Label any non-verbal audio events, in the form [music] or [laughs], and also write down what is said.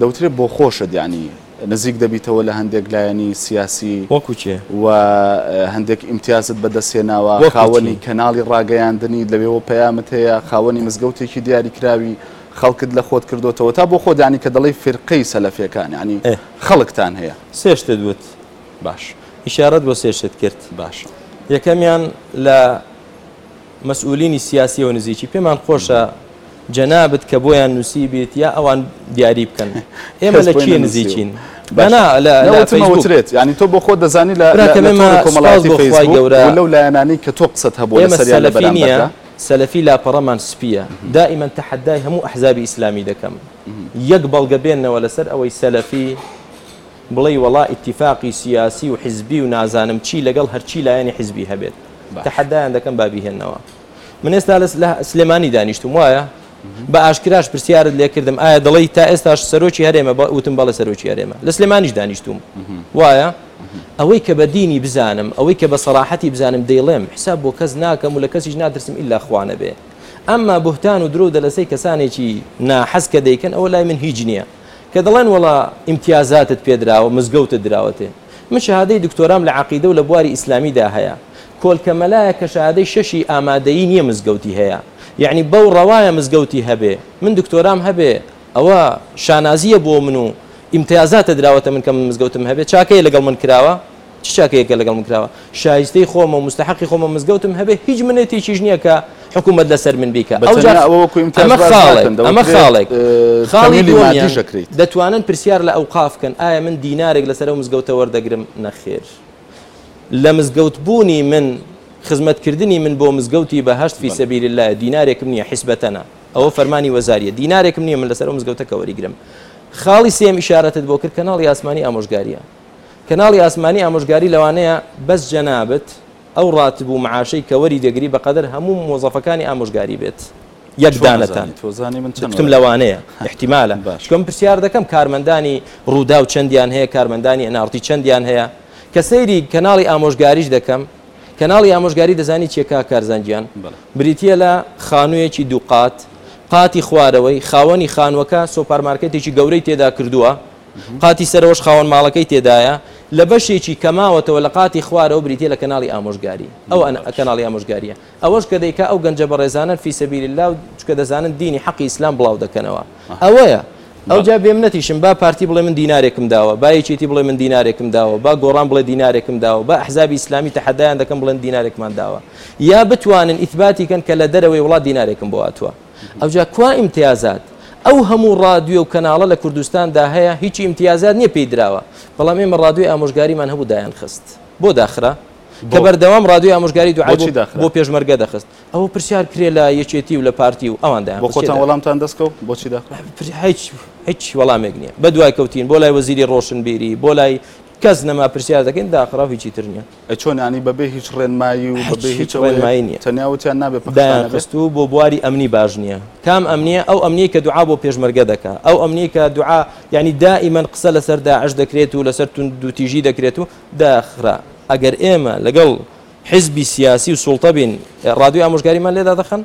دەوترێت بۆ خۆشە دیانی نزیک دەبیتەوە لە هەندێک لایەنی سیاسی وەکوچێ و هەندێک ئیمتیازت بەدەستێناوە خاوەنی کەناڵی ڕاگەیاندنی لەوێەوە پەیامت هەیە خاوەنی مزگەوتێکی دیاریکراوی خەڵکت لە خۆت کردوتەوە تا بۆ خۆدانی کە دەڵی فرقەی سەلەفیەکان ینی خەڵکتان هەیە سێشتە دوت باش ئیشارەت بۆ سێشت کرد باش یەکەمیان لە مەسئولینی سیاسی و نزیکی پێمان خۆشە جەنابەت کە بۆیان نووسی بێت یا ئەوان دیاری بکەن [laughs] ئێمە لە چی نزیچین بەناوترێت ینی تۆ بۆ خۆ دەزانی لە کۆمەڵاتی گەورە لەو لایەنانی کە تۆ قسەت هەبوو ئێمە سەلەفینە سەلەفی لاپەڕەمان سپیە دائیمەن تەحەدای هەموو ئەحزابی ئیسلامی دەکەم یەک بەڵگە بێنەوە لەسەر ئەوەی سەلەفی بڵێ وڵا ئاتفاقی سیاسی و حیزبی و نازانم چی لەگەڵ هەرچی لایەنی حیزبی هەبێت تەحەدایان دەکەم بابیهێنەوە من ئێستا لە سلێمانی دانیشتم وایە بە ئاشکراش پرسیارت لێکردم ئایا دەڵی تا ئێستاش سەرۆکی هەرێمە بە وتم بەڵە سەرۆکی هەرێمە لە سلێمانیش دانیشتوم وایە ئەوەی کە بە دینی بزانم ئەوەی کە بە سەراحەتی بزانم دەیڵێم حساب بۆ کەس ناکەم و لە کەسیش نادرسم ئللا خوانە بێ ئەمما بهتان و درۆ دەلەسی کەسانێکی ناحەز کە دەیکەن ئەوە لای من هیچ نییە کە دەڵێن وڵا امتیازاتت پێدراوە مزگەوتە دراوەتێ من شهادەی دکتۆرام لە عقیدە و لە بواری ئیسلامیدا هەیە کۆلکە مەلایە کە شهادەی شەشی ئامادەیی نییە مزگەوتی هەیە یعنی بەو ڕەوایە مزگەوتی هەبێ من دکتۆرام هەبێ ئەوە شانازیە بۆ من و ئیمتیازاتە دراوەتە من کە من مزگەوتم هەبێ چاکەیە لەگەڵ من کراوە چ چاکەیەکە لەگەڵ من کراوە شایستەی خۆمە مستحقی خۆمە مزگەوتم هەبێ هیچ منێتێکیش نییە کە حکوومەت لەسەر من بیکە ئەمە خاڵێک خاڵیشکریت دەتوانن پرسیار لە ئەو قافکەن ئایا من دینارێک لەسەر مزگەوتە وەردەگرم نەخێر لە مزگەوت بوونی من خزمەتکردنی من بۆ مزگەوتی بە هەشت فی سەبیر لە دینارێکم نییە حیسبەتەنە ئەوە فەرمانی وەزاریە دینارێکم نییە من لەسەر مزگەوتەکە وەریگرم خاڵی سێم ئشارەتت بۆ کرد کەناڵی ئاسمانی ئامۆژگاریە کەناڵی ئاسمانی ئامۆژگاری لەوانەیە بەس جەنابەت ئەو ڕاتب و معاشەی کەوەری دەگری بەقدر هەموو مۆزەفەکانی ئامۆژگاری بێت یەکدانەتان تۆزانیتم لەوانەیە احتیمالە باشکەم پرسیار دەکەم کارمەندانی ڕوودا و چەندیان هەیە کارمەندانی ئەنارتی چەندیان هەیە کە سەیری کەناڵی ئامۆژگاریش دەکەم کەناڵی ئامۆژگاری دەزانی چێکا کارزانجییان بریتە لە خانوویەکی دووقات قاتی خوارەوەی خاوەنی خانوەکە سۆپارمارکەتێکی گەورەی تێدا کردووە قاتی سەرەوەش خاوەن ماڵەکەی تێدایە لە بەشێکی کەماوەتەوە لە قاتی خوارەوە بریتە لە کەناڵی ئامۆژگاری ئەو کەناڵی ئامۆژگاریە ئەوەش کە دەیکا ئەو گەنجە بە ڕێزانن فی سەبیری لا چکە دەزانن دینی حەقی ئیسلام بڵاو دەکەنەوە ئەوەیە ئەو جا بێم نەتیشم با پارتی بڵێ من دینارێکم داوە باەکێتی بڵێ من دینارێکم داوە با گۆڕان بڵێ دینارێکم داوە بە حزابی ئسلامی تەحەدایان دەکەم بڵێن دینارێکمان داوە یا بتوانن ئیثباتی کەن کە لە دەرەوەی وڵات دینارێکم بۆاتوە ئەوجا کوا ئیمتیازات ئەو هەموو رادیو و کەناڵە لە کوردستاندا هەیە هیچی ئیمتیازات نییە پێی درراوە بەڵام ئێمە رادیوی ئامۆژگاریمان هەبوو دایان خست بۆ داخرا کە بەردەوام رادیۆ ئامۆژگاری دو بۆ پێشمەرگە دەخست ئەو پرسیار کرێ لە یەکێتی و لە پارتی و ئەواندا بۆ خۆتان وەڵامتان دەستکەوت بۆچی هیچ هیچ وەڵامێک نییە بە دوای کەوتین بۆ لای وەزیری ڕۆشنبیری بۆ لای کەس نەما پرسیار دەکەین داخراوی چیتر نییە چۆنانی بەبێ هیچ ڕێنمایی و هیچڕێنمایی نیە تەنیاوتیان نابێت و بۆ بواری ئەمنی باش نییە کام ئەمنیە ئەو ئەمنیە کە دوعا بۆ پێشمەرگە دەکە ئەو ئەمنیە کە دوعا یعنی دائیمەن قسە لەسەر داعش دەکرێت و لەسەر تون دوتیژی دەکرێت و داخرا ئەگەر ئێمە لەگەڵ حزبی سیاسی و سوڵتە بین ڕادوی ئامۆژگاریمان لێدا دەخەن